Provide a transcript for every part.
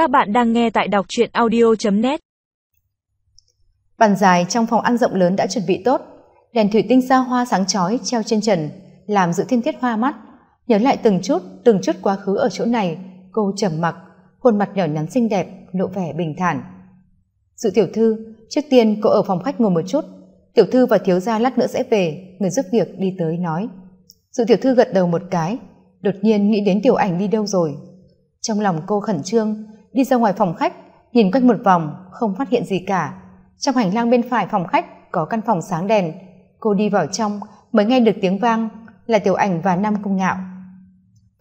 Các bạn đang nghe tại đọc truyện audio.net Bàn dài trong phòng ăn rộng lớn đã chuẩn bị tốt, đèn thủy tinh xa hoa sáng chói treo trên trần, làm dự thiên thiết hoa mắt. Nhớ lại từng chút, từng chút quá khứ ở chỗ này, cô trầm mặc, khuôn mặt nhỏ nhắn xinh đẹp, lộ vẻ bình thản. Dự tiểu thư, trước tiên cô ở phòng khách ngồi một chút, tiểu thư và thiếu gia lát nữa sẽ về, người giúp việc đi tới nói. Dự tiểu thư gật đầu một cái, đột nhiên nghĩ đến tiểu ảnh đi đâu rồi. Trong lòng cô khẩn trương, đi ra ngoài phòng khách, nhìn quanh một vòng, không phát hiện gì cả. Trong hành lang bên phải phòng khách có căn phòng sáng đèn, cô đi vào trong mới nghe được tiếng vang là tiểu ảnh và nam cung ngạo.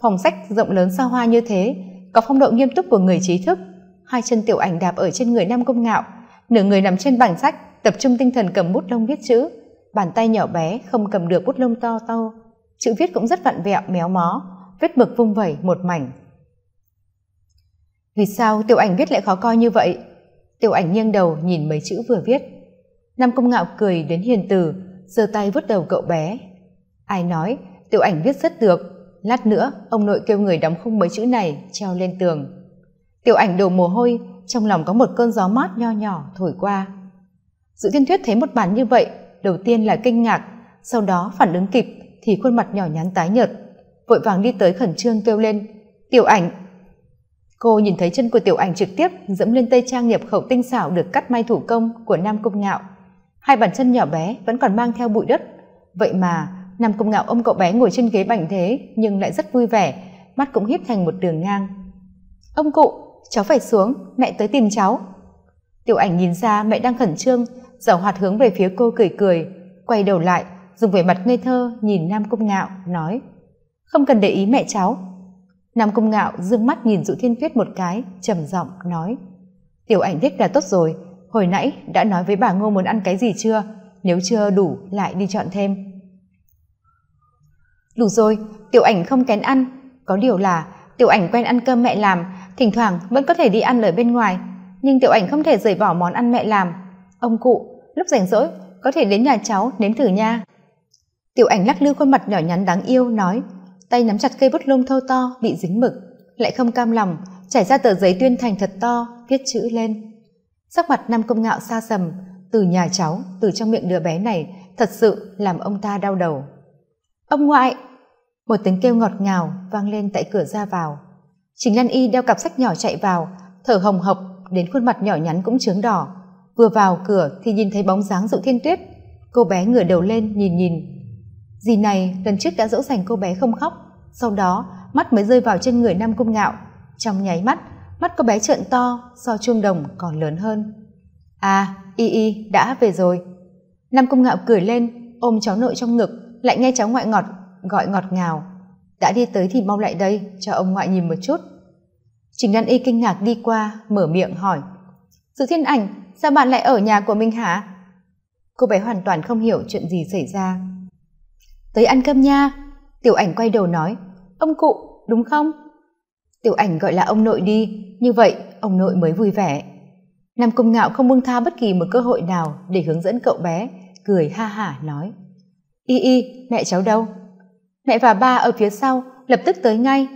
Phòng sách rộng lớn xa hoa như thế, có phong độ nghiêm túc của người trí thức. Hai chân tiểu ảnh đạp ở trên người nam cung ngạo, nửa người nằm trên bảng sách, tập trung tinh thần cầm bút lông viết chữ. Bàn tay nhỏ bé không cầm được bút lông to to, chữ viết cũng rất vặn vẹo méo mó, vết mực vung vẩy một mảnh vì sao tiểu ảnh viết lại khó coi như vậy? Tiểu ảnh nghiêng đầu nhìn mấy chữ vừa viết. Nam công ngạo cười đến hiền từ, giơ tay vứt đầu cậu bé. Ai nói, tiểu ảnh viết rất được. Lát nữa, ông nội kêu người đóng khung mấy chữ này, treo lên tường. Tiểu ảnh đổ mồ hôi, trong lòng có một cơn gió mát nho nhỏ thổi qua. Dự thiên thuyết thấy một bản như vậy, đầu tiên là kinh ngạc, sau đó phản ứng kịp thì khuôn mặt nhỏ nhắn tái nhợt. Vội vàng đi tới khẩn trương kêu lên, tiểu ảnh cô nhìn thấy chân của tiểu ảnh trực tiếp dẫm lên tây trang nhập khẩu tinh xảo được cắt may thủ công của nam công ngạo. Hai bàn chân nhỏ bé vẫn còn mang theo bụi đất. Vậy mà, nam công ngạo ôm cậu bé ngồi trên ghế bành thế nhưng lại rất vui vẻ, mắt cũng híp thành một đường ngang. Ông cụ, cháu phải xuống, mẹ tới tìm cháu. Tiểu ảnh nhìn ra mẹ đang khẩn trương giảo hoạt hướng về phía cô cười cười, quay đầu lại, dùng vẻ mặt ngây thơ nhìn nam công ngạo, nói, không cần để ý mẹ cháu nam công ngạo dương mắt nhìn dụ thiên tuyết một cái, trầm giọng nói, tiểu ảnh thích là tốt rồi, hồi nãy đã nói với bà ngô muốn ăn cái gì chưa? Nếu chưa đủ, lại đi chọn thêm. Đủ rồi, tiểu ảnh không kén ăn, có điều là tiểu ảnh quen ăn cơm mẹ làm, thỉnh thoảng vẫn có thể đi ăn ở bên ngoài, nhưng tiểu ảnh không thể rời bỏ món ăn mẹ làm. Ông cụ, lúc rảnh rỗi, có thể đến nhà cháu nếm thử nha. Tiểu ảnh lắc lư khuôn mặt nhỏ nhắn đáng yêu, nói tay nắm chặt cây bút lông thô to, bị dính mực. Lại không cam lòng trải ra tờ giấy tuyên thành thật to, viết chữ lên. Sắc mặt nam công ngạo xa sầm, từ nhà cháu, từ trong miệng đứa bé này, thật sự làm ông ta đau đầu. Ông ngoại! Một tiếng kêu ngọt ngào vang lên tại cửa ra vào. Chính lan y đeo cặp sách nhỏ chạy vào, thở hồng hộc, đến khuôn mặt nhỏ nhắn cũng trướng đỏ. Vừa vào cửa thì nhìn thấy bóng dáng dụ thiên tuyết. Cô bé ngửa đầu lên, nhìn nhìn dì này, lần trước đã dỗ dành cô bé không khóc. Sau đó, mắt mới rơi vào trên người nam cung ngạo. Trong nháy mắt mắt cô bé trợn to, so chuông đồng còn lớn hơn. À y y, đã về rồi. Nam cung ngạo cười lên, ôm cháu nội trong ngực, lại nghe cháu ngoại ngọt, gọi ngọt ngào. Đã đi tới thì mau lại đây, cho ông ngoại nhìn một chút. Trình đan y kinh ngạc đi qua, mở miệng hỏi. Sự thiên ảnh, sao bạn lại ở nhà của mình hả? Cô bé hoàn toàn không hiểu chuyện gì xảy ra tới ăn cơm nha. Tiểu ảnh quay đầu nói, ông cụ, đúng không? Tiểu ảnh gọi là ông nội đi. Như vậy, ông nội mới vui vẻ. Nam công ngạo không buông tha bất kỳ một cơ hội nào để hướng dẫn cậu bé, cười ha hả nói, y y, mẹ cháu đâu? Mẹ và ba ở phía sau lập tức tới ngay.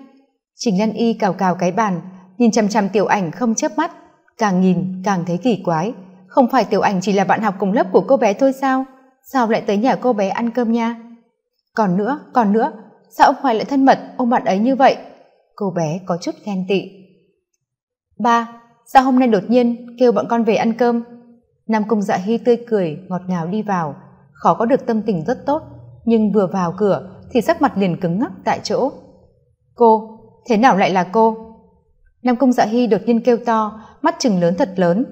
Trình lan y cào cào cái bàn, nhìn chằm chằm tiểu ảnh không chớp mắt, càng nhìn càng thấy kỳ quái. Không phải tiểu ảnh chỉ là bạn học cùng lớp của cô bé thôi sao? Sao lại tới nhà cô bé ăn cơm nha? Còn nữa còn nữa, sao ông hoài lại thân mật ôm bạn ấy như vậy? Cô bé có chút ghen tị. Ba, sao hôm nay đột nhiên kêu bọn con về ăn cơm? Nam cung dạ hy tươi cười, ngọt ngào đi vào. Khó có được tâm tình rất tốt, nhưng vừa vào cửa thì sắc mặt liền cứng ngắc tại chỗ. Cô, thế nào lại là cô? Nam cung dạ hy đột nhiên kêu to, mắt chừng lớn thật lớn.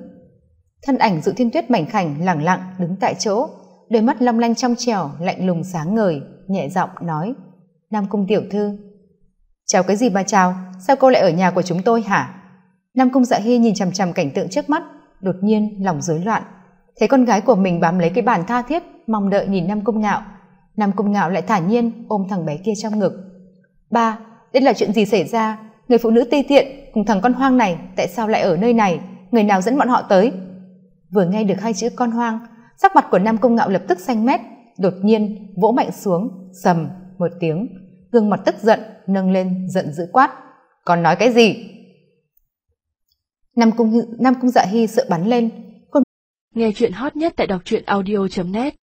Thân ảnh dự thiên tuyết mảnh khảnh lẳng lặng đứng tại chỗ, đôi mắt long lanh trong trèo lạnh lùng sáng ngời nhẹ giọng nói, nam cung tiểu thư. Chào cái gì mà chào? Sao cô lại ở nhà của chúng tôi hả? Nam cung dạ hy nhìn chằm chằm cảnh tượng trước mắt, đột nhiên lòng rối loạn. Thấy con gái của mình bám lấy cái bàn tha thiết, mong đợi nhìn nam cung ngạo. Nam cung ngạo lại thả nhiên ôm thằng bé kia trong ngực. Ba, đây là chuyện gì xảy ra? Người phụ nữ ti tiện cùng thằng con hoang này, tại sao lại ở nơi này? Người nào dẫn bọn họ tới? Vừa nghe được hai chữ con hoang sắc mặt của nam cung ngạo lập tức xanh mét đột nhiên, vỗ mạnh xuống, sầm một tiếng, gương mặt tức giận nâng lên giận dữ quát. Còn nói cái gì? Nam cung nam cung dạ hy sợ bắn lên. Nghe chuyện hot nhất tại đọc truyện audio net.